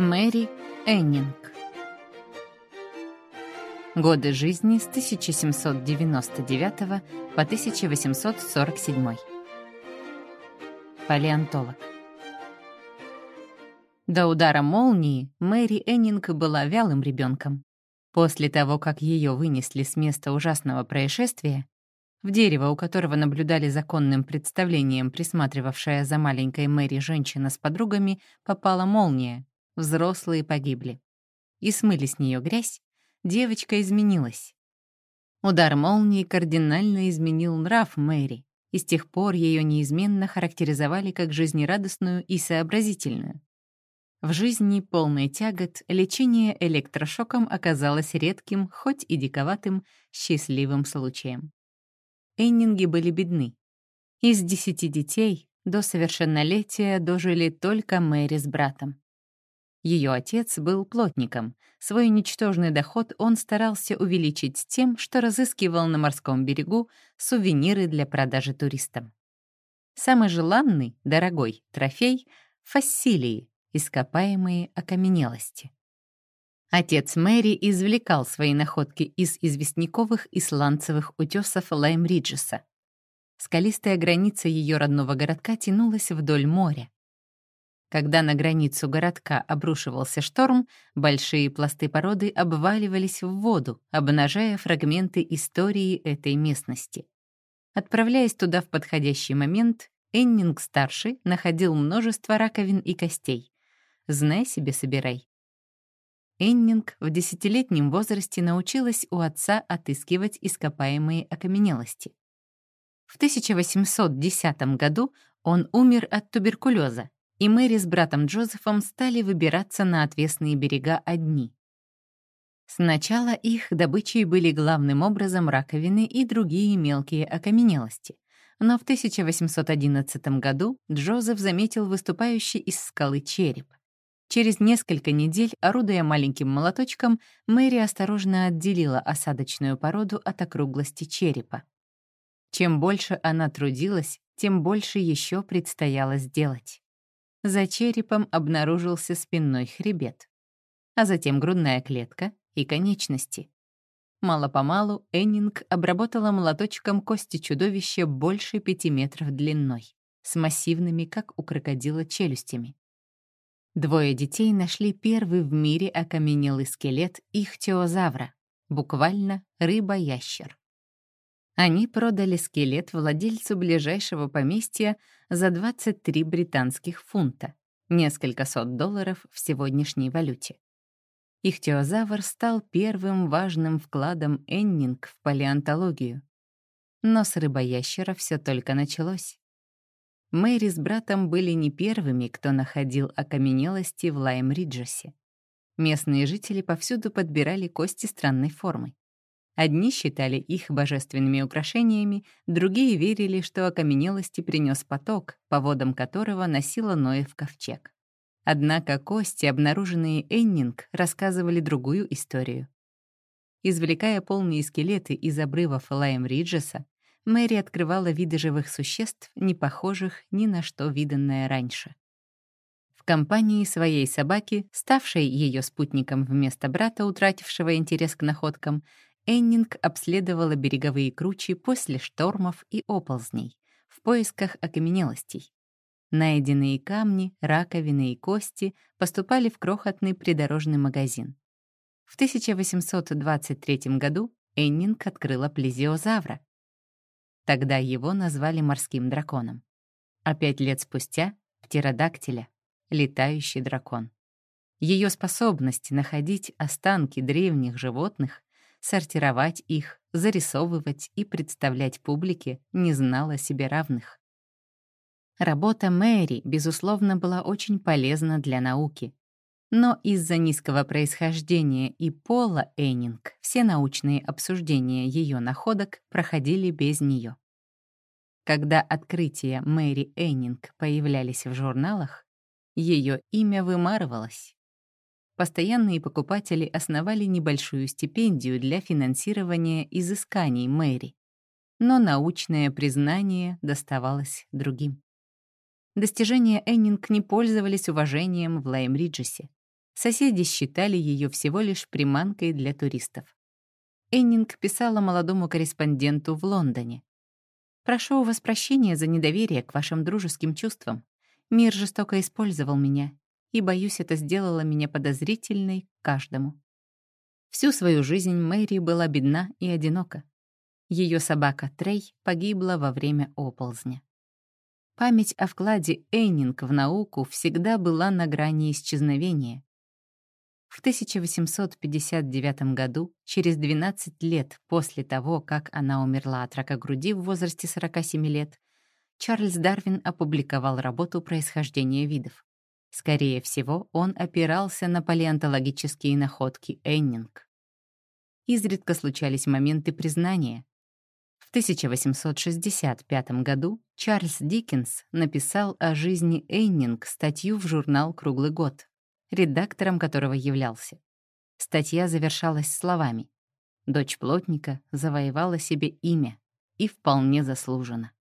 Мэри Эннинг Годы жизни с 1799 по 1847 Палеонтолог До удара молнии Мэри Эннинг была вялым ребенком. После того, как ее вынесли с места ужасного происшествия, в дерево, у которого наблюдали законным представлением присматривавшая за маленькой Мэри женщина с подругами, попала молния. Взрослые погибли. И смыли с нее грязь, девочка изменилась. Удар молнии кардинально изменил нрав Мэри, и с тех пор ее неизменно характеризовали как жизнерадостную и сообразительную. В жизни полной тягот лечение электрошоком оказалось редким, хоть и диковатым, счастливым случаем. Эннинги были бедны. Из десяти детей до совершеннолетия дожили только Мэри с братом. Ее отец был плотником. Свой ничтожный доход он старался увеличить тем, что разыскивал на морском берегу сувениры для продажи туристам. Самый желанный, дорогой трофей — фасилии, ископаемые окаменелости. Отец Мэри извлекал свои находки из известняковых и сланцевых утесов Лайм-Риджеса. Скалистая граница ее родного городка тянулась вдоль моря. Когда на границу городка обрушивался шторм, большие пласты породы обваливались в воду, обнажая фрагменты истории этой местности. Отправляясь туда в подходящий момент, Эннинг-старший находил множество раковин и костей. Знай себе, собирай. Эннинг в десятилетнем возрасте научилась у отца отыскивать ископаемые окаменелости. В 1810 году он умер от туберкулеза, и Мэри с братом Джозефом стали выбираться на отвесные берега одни. Сначала их добычей были главным образом раковины и другие мелкие окаменелости. Но в 1811 году Джозеф заметил выступающий из скалы череп. Через несколько недель, орудуя маленьким молоточком, Мэри осторожно отделила осадочную породу от округлости черепа. Чем больше она трудилась, тем больше еще предстояло сделать. За черепом обнаружился спинной хребет, а затем грудная клетка и конечности. Мало-помалу Эннинг обработала молоточком кости чудовища больше пяти метров длиной, с массивными, как у крокодила, челюстями. Двое детей нашли первый в мире окаменелый скелет ихтиозавра, буквально рыба-ящер. Они продали скелет владельцу ближайшего поместья за 23 британских фунта, несколько сот долларов в сегодняшней валюте. Ихтиозавр стал первым важным вкладом Эннинг в палеонтологию. Но с рыбоящера все только началось. Мэри с братом были не первыми, кто находил окаменелости в Лайм-Риджесе. Местные жители повсюду подбирали кости странной формы. Одни считали их божественными украшениями, другие верили, что окаменелости принес поток, по водам которого носила Ноев ковчег. Однако кости, обнаруженные Эннинг, рассказывали другую историю. Извлекая полные скелеты из обрывов Лайм-Риджеса, Мэри открывала виды живых существ, не похожих ни на что виданное раньше. В компании своей собаки, ставшей ее спутником вместо брата, утратившего интерес к находкам, Эннинг обследовала береговые кручи после штормов и оползней в поисках окаменелостей. Найденные камни, раковины и кости поступали в крохотный придорожный магазин. В 1823 году Эннинг открыла плезиозавра, Тогда его назвали морским драконом. А пять лет спустя — птеродактиля, летающий дракон. Ее способность находить останки древних животных, сортировать их, зарисовывать и представлять публике не знала себе равных. Работа Мэри, безусловно, была очень полезна для науки. Но из-за низкого происхождения и пола Эннинг все научные обсуждения ее находок проходили без нее. Когда открытия Мэри Эннинг появлялись в журналах, ее имя вымарывалось. Постоянные покупатели основали небольшую стипендию для финансирования изысканий Мэри, но научное признание доставалось другим. Достижения Эннинг не пользовались уважением в Лайм-Риджесе. Соседи считали ее всего лишь приманкой для туристов. Эннинг писала молодому корреспонденту в Лондоне. «Прошу у вас прощения за недоверие к вашим дружеским чувствам. Мир жестоко использовал меня, и, боюсь, это сделало меня подозрительной каждому». Всю свою жизнь Мэри была бедна и одинока. Ее собака Трей погибла во время оползня. Память о вкладе Эйнинг в науку всегда была на грани исчезновения. В 1859 году, через 12 лет после того, как она умерла от рака груди в возрасте 47 лет, Чарльз Дарвин опубликовал работу «Происхождение видов». Скорее всего, он опирался на палеонтологические находки Эннинг. Изредка случались моменты признания, в 1865 году Чарльз Диккенс написал о жизни Эйнинг статью в журнал «Круглый год», редактором которого являлся. Статья завершалась словами «Дочь плотника завоевала себе имя и вполне заслуженно».